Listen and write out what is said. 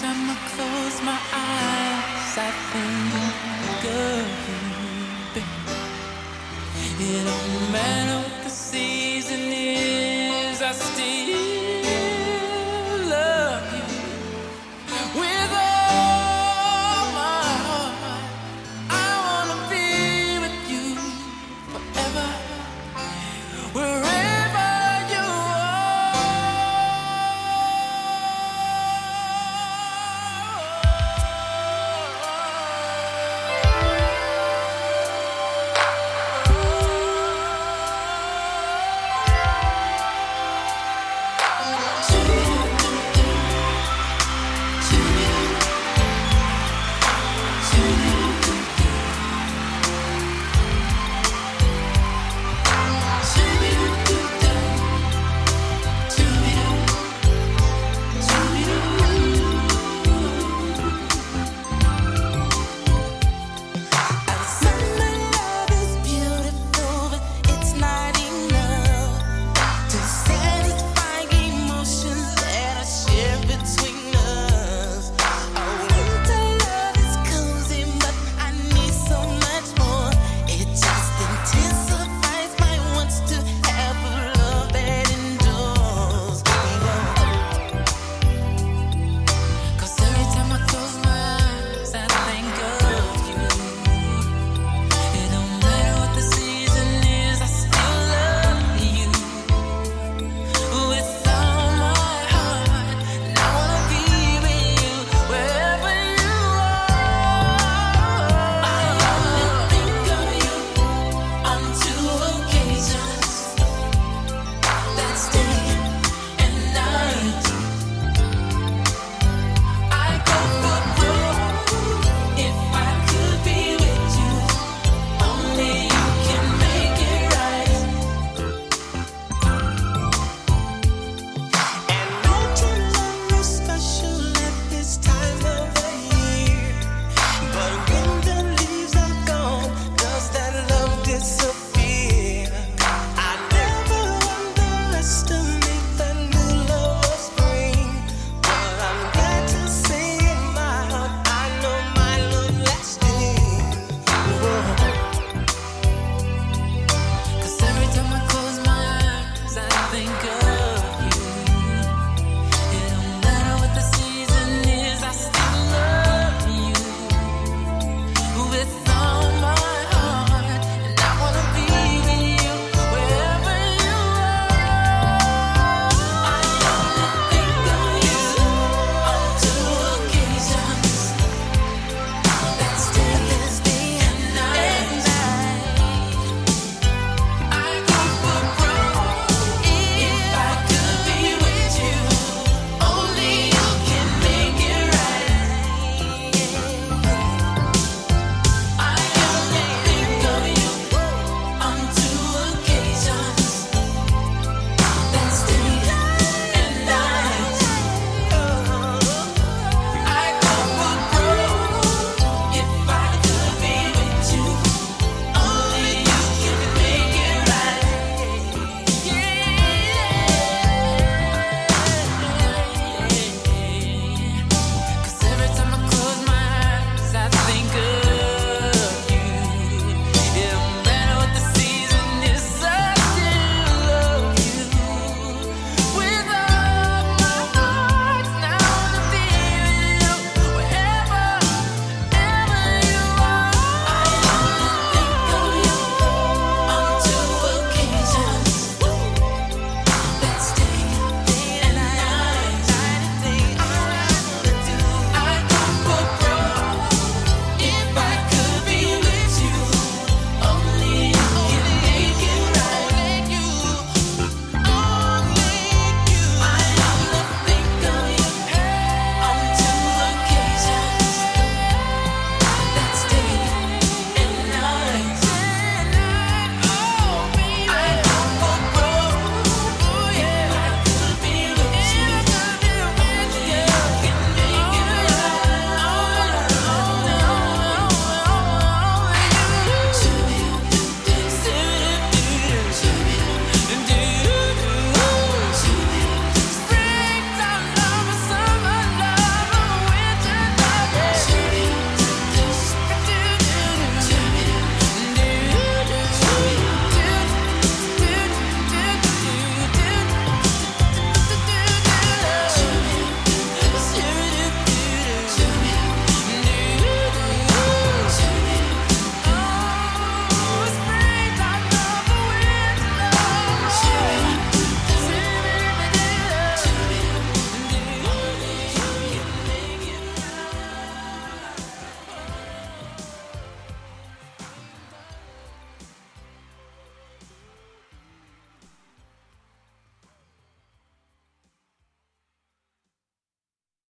time I close my eyes, I think of you. It don't matter